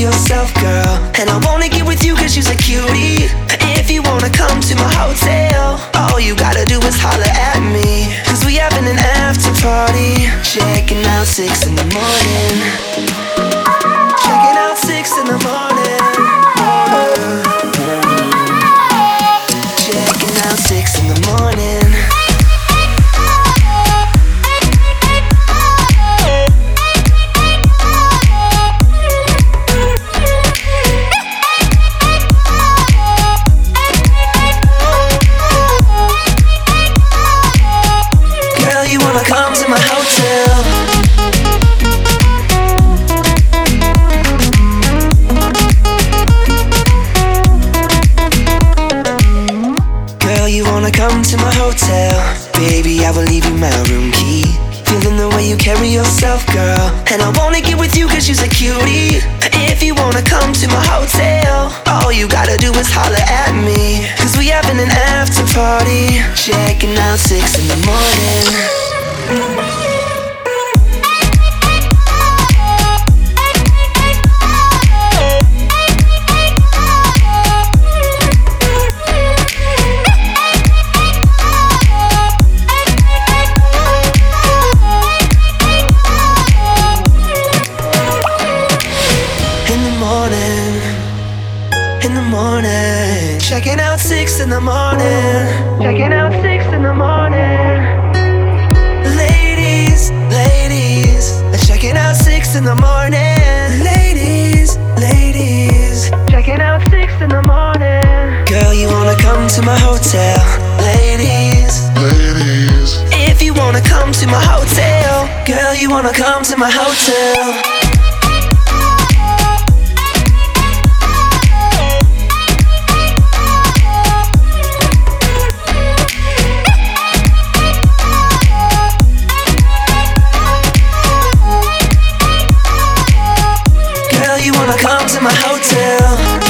yourself, girl. And I wanna get with you cause you're a cutie. If you wanna come to my hotel, all you gotta do is holler at me. Cause we having an after party. Checking out six in the morning. Checking out six in the morning. You wanna come to my hotel? Baby, I will leave you my room key. Feeling the way you carry yourself, girl. And I wanna get with you cause you're a cutie. If you wanna come to my hotel, all you gotta do is holler at me. Cause we having an after party. Checking out six in the morning. Morning, checking out six in the morning, checking out six in the morning. Ladies, ladies, checking out six in the morning. Ladies, ladies, checking out six in the morning. Girl, you wanna come to my hotel? Ladies, Ladies, if you wanna come to my hotel, girl, you wanna come to my hotel. come to my hotel.